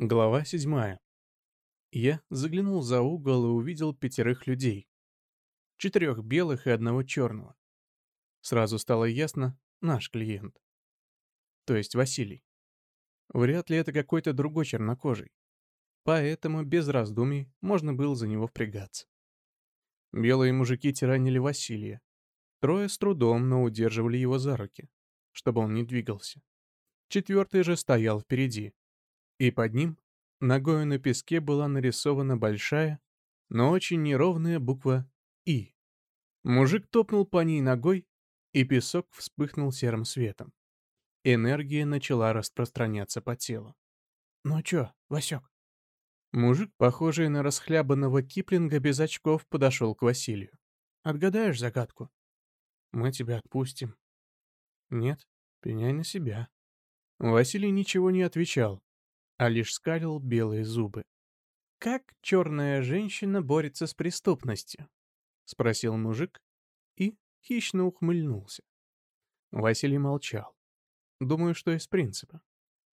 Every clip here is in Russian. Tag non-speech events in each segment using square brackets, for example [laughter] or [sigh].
Глава седьмая. Я заглянул за угол и увидел пятерых людей. Четырех белых и одного черного. Сразу стало ясно, наш клиент. То есть Василий. Вряд ли это какой-то другой чернокожий. Поэтому без раздумий можно было за него впрягаться. Белые мужики тиранили Василия. Трое с трудом, но удерживали его за руки, чтобы он не двигался. Четвертый же стоял впереди. И под ним, ногою на песке, была нарисована большая, но очень неровная буква «И». Мужик топнул по ней ногой, и песок вспыхнул серым светом. Энергия начала распространяться по телу. «Ну чё, Васёк?» Мужик, похожий на расхлябанного Киплинга без очков, подошел к Василию. «Отгадаешь загадку?» «Мы тебя отпустим». «Нет, пеняй на себя». Василий ничего не отвечал, а лишь скалил белые зубы. «Как черная женщина борется с преступностью?» — спросил мужик и хищно ухмыльнулся. Василий молчал. Думаю, что из принципа.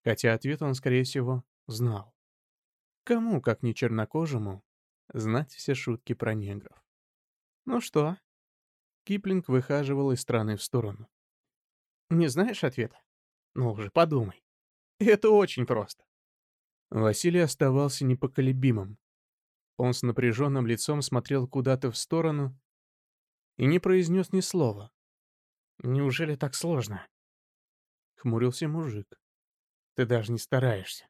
Хотя ответ он, скорее всего, знал. Кому, как не чернокожему, знать все шутки про негров? Ну что? Киплинг выхаживал из стороны в сторону. Не знаешь ответа? Ну уже подумай. Это очень просто. Василий оставался непоколебимым. Он с напряженным лицом смотрел куда-то в сторону и не произнес ни слова. «Неужели так сложно?» Хмурился мужик. «Ты даже не стараешься.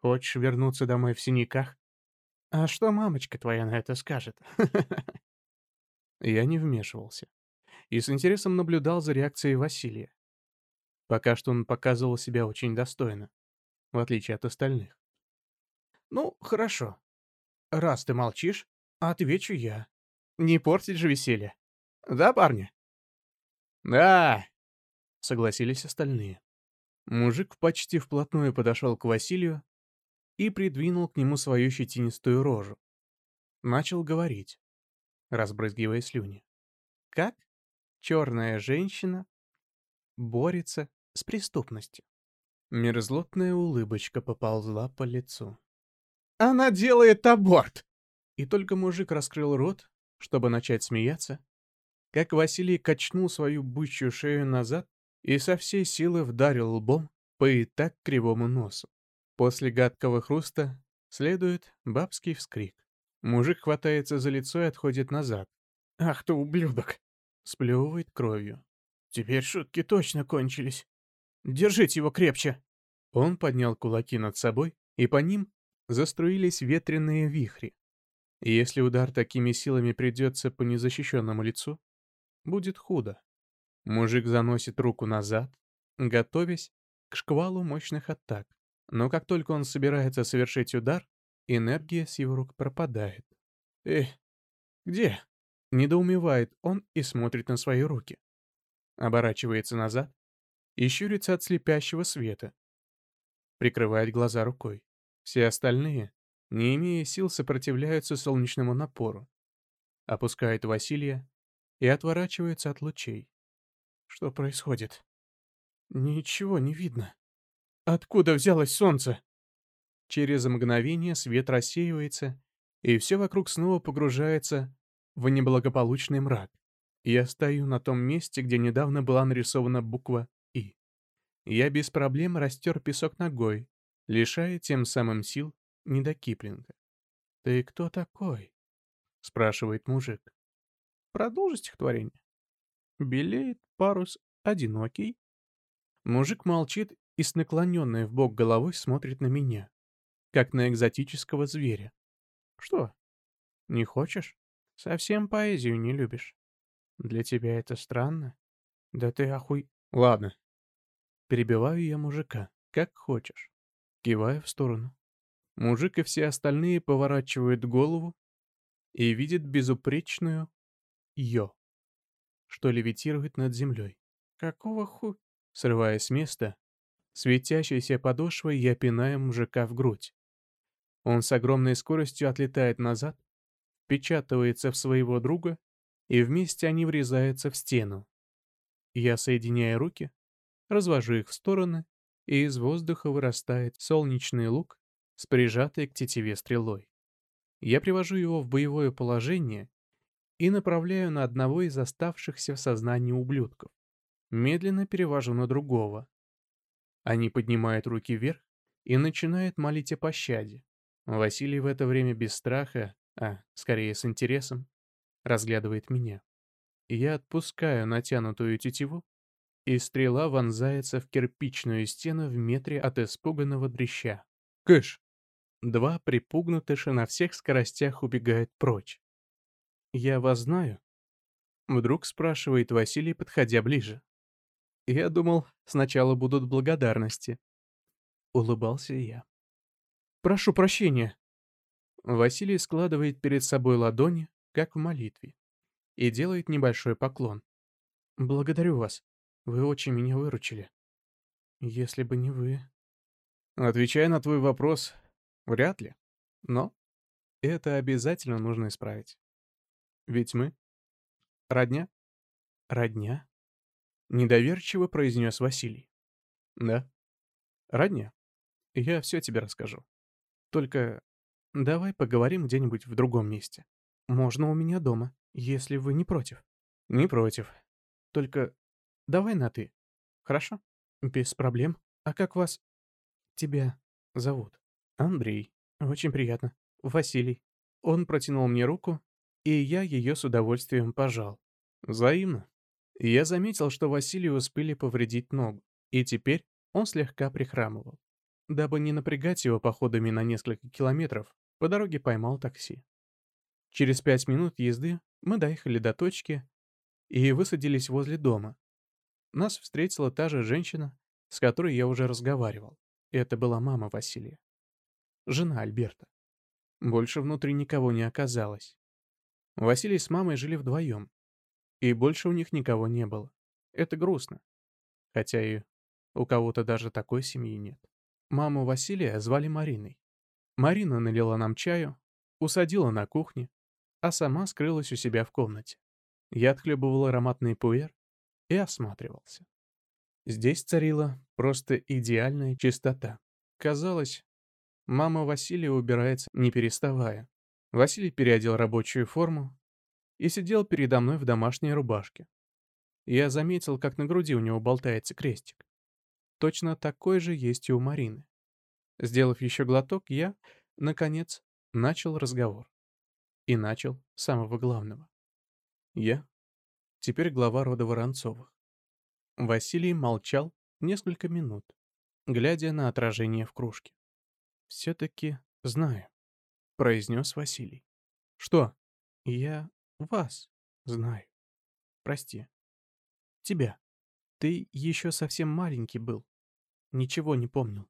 Хочешь вернуться домой в синяках? А что мамочка твоя на это скажет?» [laughs] Я не вмешивался и с интересом наблюдал за реакцией Василия. Пока что он показывал себя очень достойно, в отличие от остальных. «Ну, хорошо. Раз ты молчишь, отвечу я. Не портить же веселье. Да, парни?» «Да!» — согласились остальные. Мужик почти вплотную подошел к Василию и придвинул к нему свою щетинистую рожу. Начал говорить, разбрызгивая слюни. Как черная женщина борется с преступностью? Мерзлотная улыбочка поползла по лицу. «Она делает аборт!» И только мужик раскрыл рот, чтобы начать смеяться, как Василий качнул свою бычью шею назад и со всей силы вдарил лбом по и так кривому носу. После гадкого хруста следует бабский вскрик. Мужик хватается за лицо и отходит назад. «Ах ты ублюдок!» Сплевывает кровью. «Теперь шутки точно кончились. Держите его крепче!» Он поднял кулаки над собой, и по ним заструились ветреные вихри. Если удар такими силами придется по незащищенному лицу, будет худо. Мужик заносит руку назад, готовясь к шквалу мощных атак. Но как только он собирается совершить удар, энергия с его рук пропадает. «Эх, где?» Недоумевает он и смотрит на свои руки. Оборачивается назад и щурится от слепящего света. Прикрывает глаза рукой. Все остальные, не имея сил, сопротивляются солнечному напору. Опускает Василия и отворачивается от лучей. Что происходит? Ничего не видно. Откуда взялось солнце? Через мгновение свет рассеивается, и все вокруг снова погружается в неблагополучный мрак. Я стою на том месте, где недавно была нарисована буква «И». Я без проблем растер песок ногой, лишая тем самым сил не до Киплинга. «Ты кто такой?» — спрашивает мужик. Продолжи стихотворение. Белеет парус одинокий. Мужик молчит и с наклоненной в бок головой смотрит на меня, как на экзотического зверя. Что? Не хочешь? Совсем поэзию не любишь? Для тебя это странно? Да ты охуй... Ладно. Перебиваю я мужика, как хочешь. Киваю в сторону. Мужик и все остальные поворачивают голову и видят безупречную Йо, что левитирует над землей. Какого ху... Срываясь с места, светящейся подошвой я пинаю мужика в грудь. Он с огромной скоростью отлетает назад, впечатывается в своего друга, и вместе они врезаются в стену. Я соединяю руки, развожу их в стороны, и из воздуха вырастает солнечный лук с прижатой к тетиве стрелой. Я привожу его в боевое положение и направляю на одного из оставшихся в сознании ублюдков. Медленно перевожу на другого. Они поднимают руки вверх и начинают молить о пощаде. Василий в это время без страха, а скорее с интересом, разглядывает меня. Я отпускаю натянутую тетиву, и стрела вонзается в кирпичную стену в метре от испуганного дрища. Кыш! Два припугнутыша на всех скоростях убегают прочь. «Я вас знаю?» Вдруг спрашивает Василий, подходя ближе. Я думал, сначала будут благодарности. Улыбался я. «Прошу прощения». Василий складывает перед собой ладони, как в молитве, и делает небольшой поклон. «Благодарю вас. Вы очень меня выручили. Если бы не вы...» Отвечая на твой вопрос, вряд ли. Но это обязательно нужно исправить. Ведь мы — родня. Родня? Недоверчиво произнес Василий. Да, родня. Я все тебе расскажу. Только давай поговорим где-нибудь в другом месте. Можно у меня дома, если вы не против. Не против. Только давай на «ты». Хорошо? Без проблем. А как вас... Тебя зовут? Андрей. Очень приятно. Василий. Он протянул мне руку, и я ее с удовольствием пожал. Взаимно. Я заметил, что Василию успели повредить ногу, и теперь он слегка прихрамывал. Дабы не напрягать его походами на несколько километров, по дороге поймал такси. Через пять минут езды мы доехали до точки и высадились возле дома. Нас встретила та же женщина, с которой я уже разговаривал. Это была мама Василия. Жена Альберта. Больше внутри никого не оказалось. Василий с мамой жили вдвоем, и больше у них никого не было. Это грустно. Хотя и у кого-то даже такой семьи нет. Маму Василия звали Мариной. Марина налила нам чаю, усадила на кухне, а сама скрылась у себя в комнате. Я отхлебывал ароматный пуэр и осматривался. Здесь царила просто идеальная чистота. Казалось, мама Василия убирается не переставая. Василий переодел рабочую форму и сидел передо мной в домашней рубашке. Я заметил, как на груди у него болтается крестик. Точно такой же есть и у Марины. Сделав еще глоток, я, наконец, начал разговор. И начал с самого главного. Я теперь глава рода Воронцовых. Василий молчал несколько минут, глядя на отражение в кружке. «Все-таки знаю», — произнес Василий. «Что?» «Я вас знаю. Прости. Тебя. Ты еще совсем маленький был. Ничего не помнил.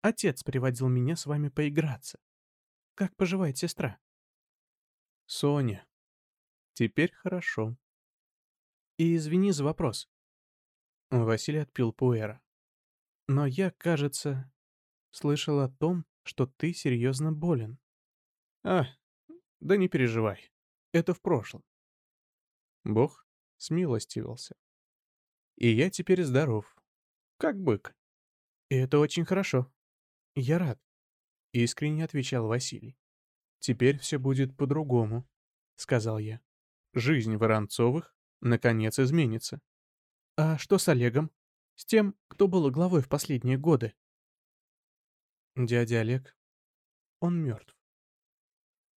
Отец приводил меня с вами поиграться. Как поживает сестра?» «Соня. Теперь хорошо». «И извини за вопрос». Василий отпил пуэра. «Но я, кажется, слышал о том, что ты серьезно болен. А, да не переживай. Это в прошлом. Бог смилостивился. И я теперь здоров. Как бык. И это очень хорошо. Я рад. Искренне отвечал Василий. Теперь все будет по-другому, сказал я. Жизнь Воронцовых наконец изменится. А что с Олегом? С тем, кто был главой в последние годы? Дядя Олег, он мертв.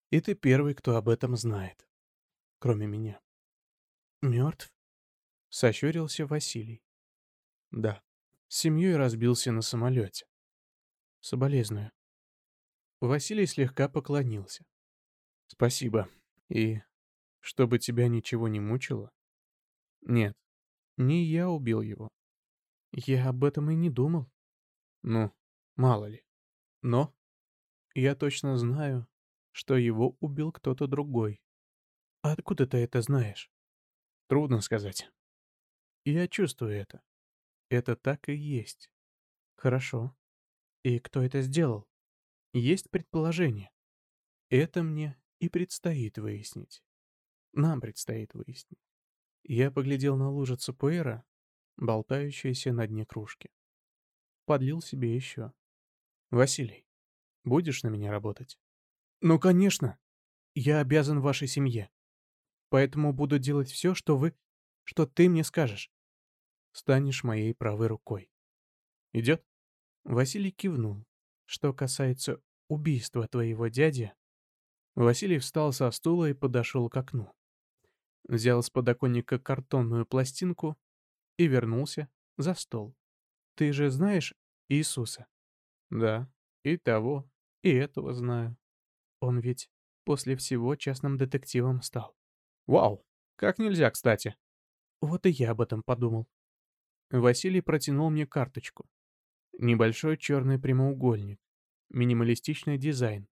И ты первый, кто об этом знает. Кроме меня. Мертв? Сощурился Василий. Да. С семьей разбился на самолете. Соболезную. Василий слегка поклонился. Спасибо. И чтобы тебя ничего не мучило? Нет, не я убил его. Я об этом и не думал. Ну, мало ли. Но я точно знаю, что его убил кто-то другой. А откуда ты это знаешь? Трудно сказать. Я чувствую это. Это так и есть. Хорошо. И кто это сделал? Есть предположение. Это мне и предстоит выяснить. Нам предстоит выяснить. Я поглядел на лужицу пуэра, болтающуюся на дне кружки. Подлил себе еще. Василий, Будешь на меня работать? Ну, конечно. Я обязан вашей семье. Поэтому буду делать все, что вы... что ты мне скажешь. Станешь моей правой рукой. Идет? Василий кивнул. Что касается убийства твоего дяди... Василий встал со стула и подошел к окну. Взял с подоконника картонную пластинку и вернулся за стол. Ты же знаешь Иисуса? Да, и того, и этого знаю. Он ведь после всего частным детективом стал. Вау, как нельзя, кстати. Вот и я об этом подумал. Василий протянул мне карточку. Небольшой черный прямоугольник. Минималистичный дизайн.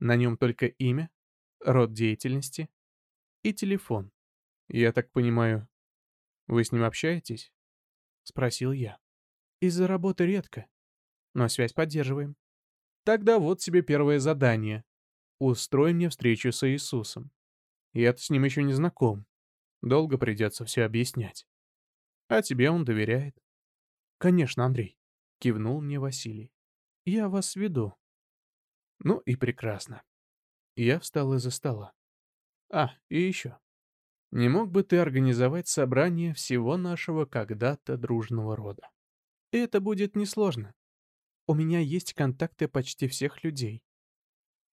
На нем только имя, род деятельности и телефон. Я так понимаю, вы с ним общаетесь? Спросил я. Из-за работы редко, но связь поддерживаем. Тогда вот тебе первое задание. Устрой мне встречу с Иисусом. Я-то с ним еще не знаком. Долго придется все объяснять. А тебе он доверяет. Конечно, Андрей. Кивнул мне Василий. Я вас веду. Ну и прекрасно. Я встал из-за стола. А, и еще. Не мог бы ты организовать собрание всего нашего когда-то дружного рода? Это будет несложно. У меня есть контакты почти всех людей.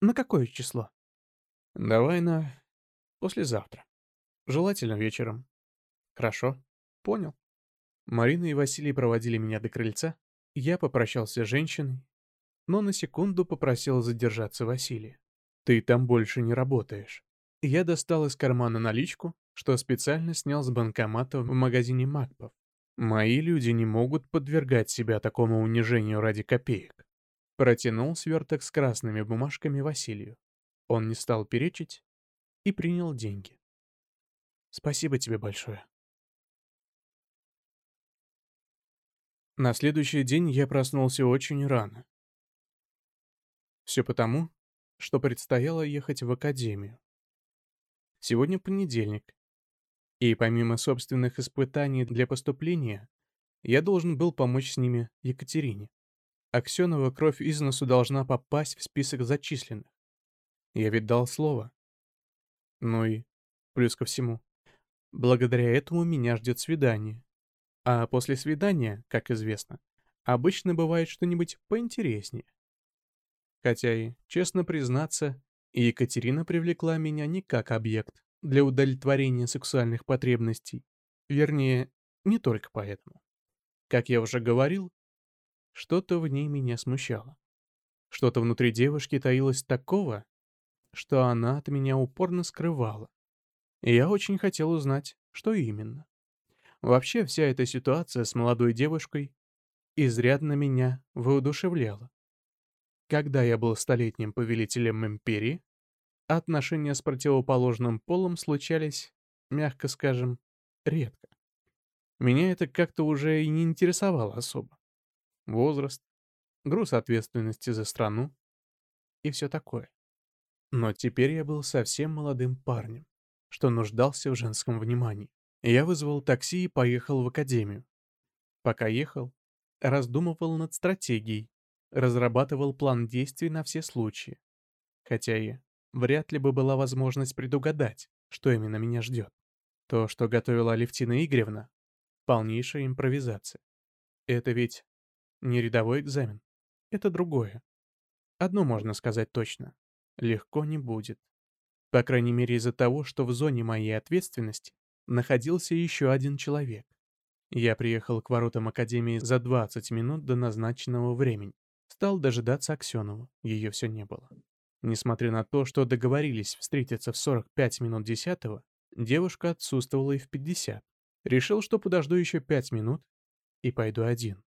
На какое число? Давай на послезавтра. Желательно вечером. Хорошо. Понял. Марина и Василий проводили меня до крыльца. Я попрощался с женщиной, но на секунду попросил задержаться Василия. «Ты там больше не работаешь». Я достал из кармана наличку, что специально снял с банкомата в магазине Макпов. Мои люди не могут подвергать себя такому унижению ради копеек. Протянул сверток с красными бумажками Василию. Он не стал перечить и принял деньги. Спасибо тебе большое. На следующий день я проснулся очень рано. Все потому, что предстояло ехать в академию. Сегодня понедельник, и помимо собственных испытаний для поступления, я должен был помочь с ними Екатерине. Аксенова кровь из носу должна попасть в список зачисленных. Я ведь дал слово. Ну и плюс ко всему. Благодаря этому меня ждет свидание. А после свидания, как известно, обычно бывает что-нибудь поинтереснее. Хотя и, честно признаться, Екатерина привлекла меня не как объект, для удовлетворения сексуальных потребностей. Вернее, не только поэтому. Как я уже говорил, что-то в ней меня смущало. Что-то внутри девушки таилось такого, что она от меня упорно скрывала. И я очень хотел узнать, что именно. Вообще, вся эта ситуация с молодой девушкой изрядно меня воодушевляла. Когда я был столетним повелителем империи, отношения с противоположным полом случались, мягко скажем, редко. Меня это как-то уже и не интересовало особо. Возраст, груз ответственности за страну и все такое. Но теперь я был совсем молодым парнем, что нуждался в женском внимании. Я вызвал такси и поехал в академию. Пока ехал, раздумывал над стратегией, разрабатывал план действий на все случаи. Хотя и вряд ли бы была возможность предугадать, что именно меня ждет. То, что готовила Алевтина Игоревна, полнейшая импровизация. Это ведь не рядовой экзамен, это другое. Одно можно сказать точно. Легко не будет. По крайней мере из-за того, что в зоне моей ответственности находился еще один человек. Я приехал к воротам Академии за 20 минут до назначенного времени. Стал дожидаться Аксенову, ее все не было. Несмотря на то, что договорились встретиться в 45 минут десятого, девушка отсутствовала и в 50. Решил, что подожду еще 5 минут и пойду один.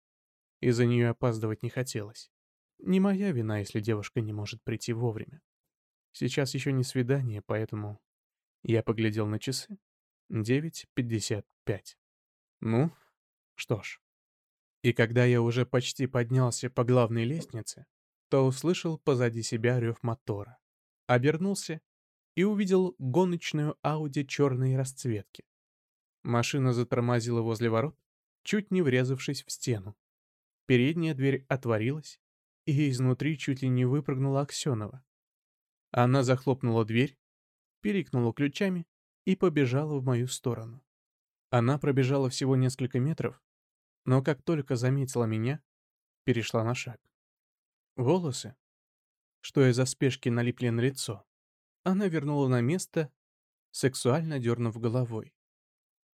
Из-за нее опаздывать не хотелось. Не моя вина, если девушка не может прийти вовремя. Сейчас еще не свидание, поэтому я поглядел на часы. 9.55. Ну, что ж. И когда я уже почти поднялся по главной лестнице, то услышал позади себя рев мотора. Обернулся и увидел гоночную Ауди черной расцветки. Машина затормозила возле ворот, чуть не врезавшись в стену. Передняя дверь отворилась, и изнутри чуть ли не выпрыгнула Аксенова. Она захлопнула дверь, перекнула ключами и побежала в мою сторону. Она пробежала всего несколько метров, но как только заметила меня, перешла на шаг. Волосы, что из-за спешки налипли на лицо, она вернула на место, сексуально дернув головой.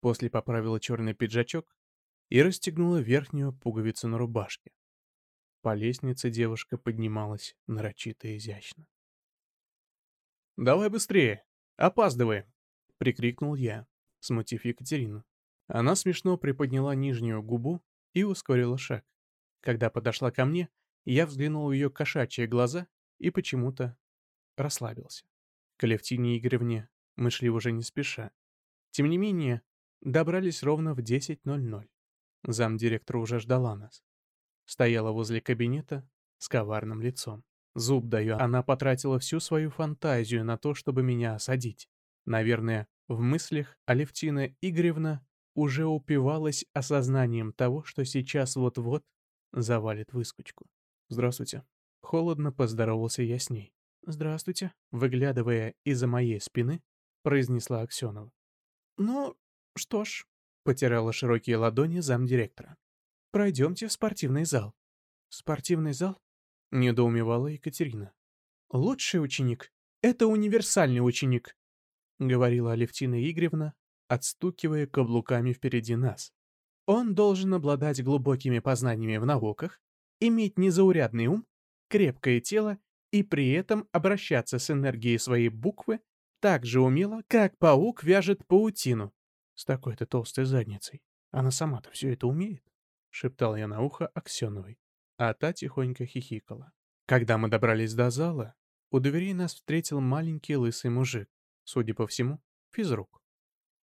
После поправила черный пиджачок и расстегнула верхнюю пуговицу на рубашке. По лестнице девушка поднималась нарочито изящно. «Давай быстрее! Опаздываем!» — прикрикнул я, смутив Екатерину. Она смешно приподняла нижнюю губу и ускорила шаг. Когда подошла ко мне, я взглянул в ее кошачьи глаза и почему-то расслабился. К Алевтине Игоревне мы шли уже не спеша. Тем не менее, добрались ровно в 10.00. Замдиректора уже ждала нас. Стояла возле кабинета с коварным лицом. Зуб даю, она потратила всю свою фантазию на то, чтобы меня осадить. Наверное, в мыслях Алевтина Игоревна уже упивалась осознанием того, что сейчас вот-вот завалит выскочку. «Здравствуйте». Холодно поздоровался я с ней. «Здравствуйте», — выглядывая из-за моей спины, произнесла Аксенова. «Ну, что ж», — потирала широкие ладони замдиректора. «Пройдемте в спортивный зал». «Спортивный зал?» — недоумевала Екатерина. «Лучший ученик — это универсальный ученик», — говорила Алевтина Игоревна, отстукивая каблуками впереди нас. Он должен обладать глубокими познаниями в науках, иметь незаурядный ум, крепкое тело и при этом обращаться с энергией своей буквы так же умело, как паук вяжет паутину. С такой-то толстой задницей. Она сама-то все это умеет? Шептал я на ухо Аксеновой, а та тихонько хихикала. Когда мы добрались до зала, у дверей нас встретил маленький лысый мужик, судя по всему, физрук.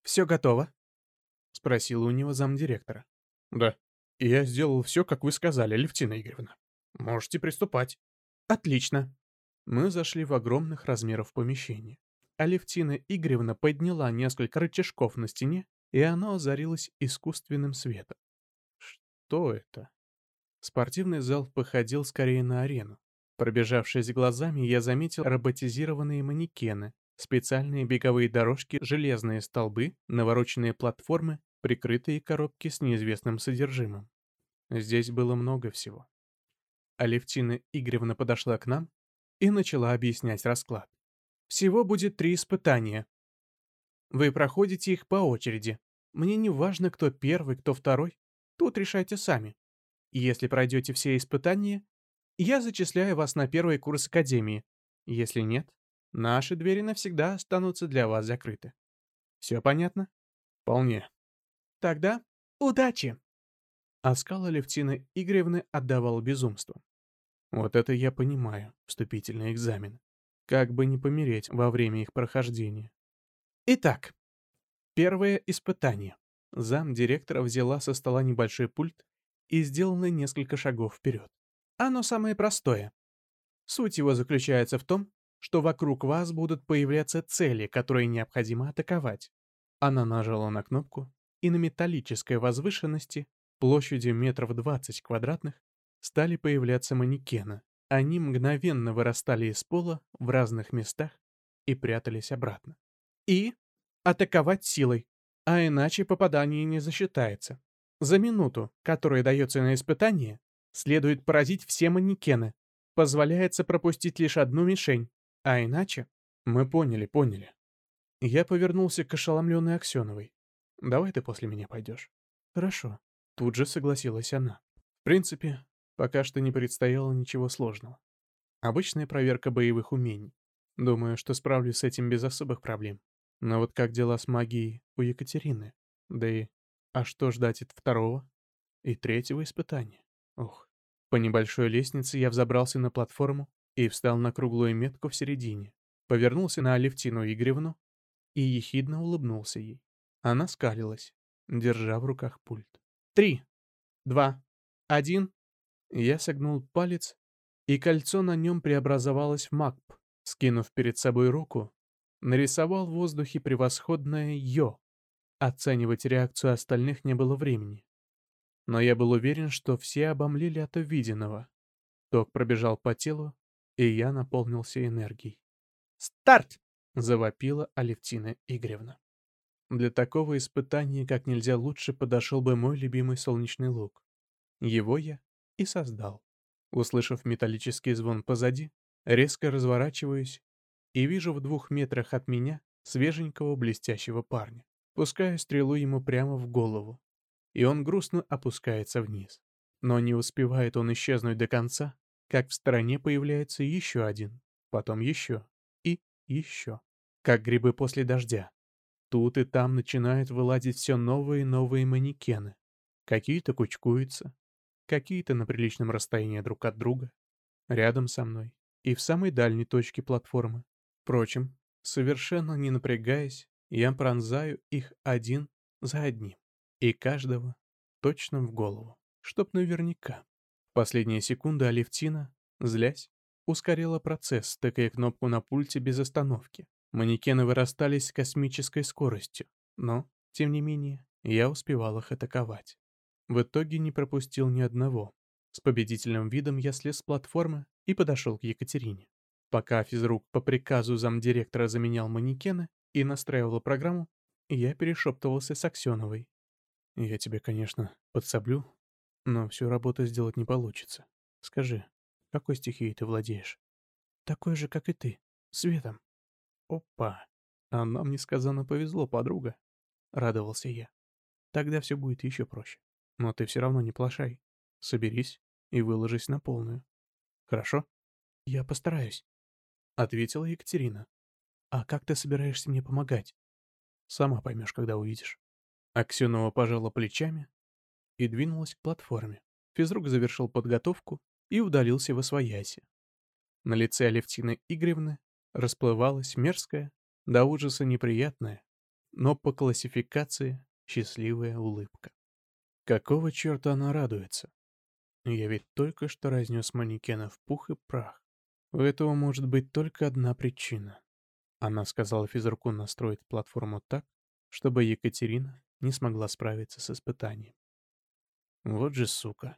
«Все готово?» — спросил у него замдиректора. «Да. Я сделал все, как вы сказали, Левтина Игоревна. Можете приступать». «Отлично». Мы зашли в огромных размеров помещение. Алевтина Игоревна подняла несколько рычажков на стене, и оно озарилось искусственным светом. Что это? Спортивный зал походил скорее на арену. Пробежавшись глазами, я заметил роботизированные манекены, Специальные беговые дорожки, железные столбы, навороченные платформы, прикрытые коробки с неизвестным содержимым. Здесь было много всего. Алевтина Игоревна подошла к нам и начала объяснять расклад. Всего будет три испытания. Вы проходите их по очереди. Мне не важно, кто первый, кто второй. Тут решайте сами. Если пройдете все испытания, я зачисляю вас на первый курс Академии. Если нет, Наши двери навсегда останутся для вас закрыты. Все понятно? Вполне. Тогда удачи!» Оскал Алевтины Игоревны отдавал безумству. Вот это я понимаю, вступительный экзамен. Как бы не помереть во время их прохождения. Итак, первое испытание. Зам директора взяла со стола небольшой пульт и сделала несколько шагов вперед. Оно самое простое. Суть его заключается в том, что вокруг вас будут появляться цели, которые необходимо атаковать. Она нажала на кнопку, и на металлической возвышенности, площадью метров 20 квадратных, стали появляться манекены. Они мгновенно вырастали из пола в разных местах и прятались обратно. И атаковать силой, а иначе попадание не засчитается. За минуту, которая дается на испытание, следует поразить все манекены. Позволяется пропустить лишь одну мишень, а иначе... Мы поняли, поняли. Я повернулся к ошеломленной Аксеновой. Давай ты после меня пойдешь. Хорошо. Тут же согласилась она. В принципе, пока что не предстояло ничего сложного. Обычная проверка боевых умений. Думаю, что справлюсь с этим без особых проблем. Но вот как дела с магией у Екатерины? Да и... А что ждать от второго и третьего испытания? Ух. По небольшой лестнице я взобрался на платформу и встал на круглую метку в середине, повернулся на Алевтину Игоревну и ехидно улыбнулся ей. Она скалилась, держа в руках пульт. «Три, два, один...» Я согнул палец, и кольцо на нем преобразовалось в МАКП. Скинув перед собой руку, нарисовал в воздухе превосходное «Йо». Оценивать реакцию остальных не было времени. Но я был уверен, что все обомлели от увиденного. Ток пробежал по телу, и я наполнился энергией. «Старт!» — завопила Алевтина Игоревна. Для такого испытания как нельзя лучше подошел бы мой любимый солнечный лук. Его я и создал. Услышав металлический звон позади, резко разворачиваюсь и вижу в двух метрах от меня свеженького блестящего парня. Пускаю стрелу ему прямо в голову, и он грустно опускается вниз. Но не успевает он исчезнуть до конца, как в стороне появляется еще один, потом еще и еще, как грибы после дождя. Тут и там начинают вылазить все новые и новые манекены. Какие-то кучкуются, какие-то на приличном расстоянии друг от друга, рядом со мной и в самой дальней точке платформы. Впрочем, совершенно не напрягаясь, я пронзаю их один за одним, и каждого точно в голову, чтоб наверняка. Последние секунды Алевтина, злясь, ускорила процесс, тыкая кнопку на пульте без остановки. Манекены вырастались с космической скоростью, но, тем не менее, я успевал их атаковать. В итоге не пропустил ни одного. С победительным видом я слез с платформы и подошел к Екатерине. Пока физрук по приказу замдиректора заменял манекены и настраивал программу, я перешептывался с Аксеновой. «Я тебе, конечно, подсоблю, но всю работу сделать не получится. Скажи, какой стихией ты владеешь?» «Такой же, как и ты. Светом». «Опа! А нам несказанно повезло, подруга», — радовался я. «Тогда все будет еще проще. Но ты все равно не плашай. Соберись и выложись на полную. Хорошо?» «Я постараюсь», — ответила Екатерина. «А как ты собираешься мне помогать?» «Сама поймешь, когда увидишь». Аксенова пожала плечами и двинулась к платформе. Физрук завершил подготовку и удалился во свояси. На лице Алевтины Игоревны расплывалась мерзкая, до ужаса неприятная, но по классификации счастливая улыбка. Какого черта она радуется? Я ведь только что разнес манекена в пух и прах. У этого может быть только одна причина. Она сказала физруку настроить платформу так, чтобы Екатерина не смогла справиться с испытанием. Вот же сука.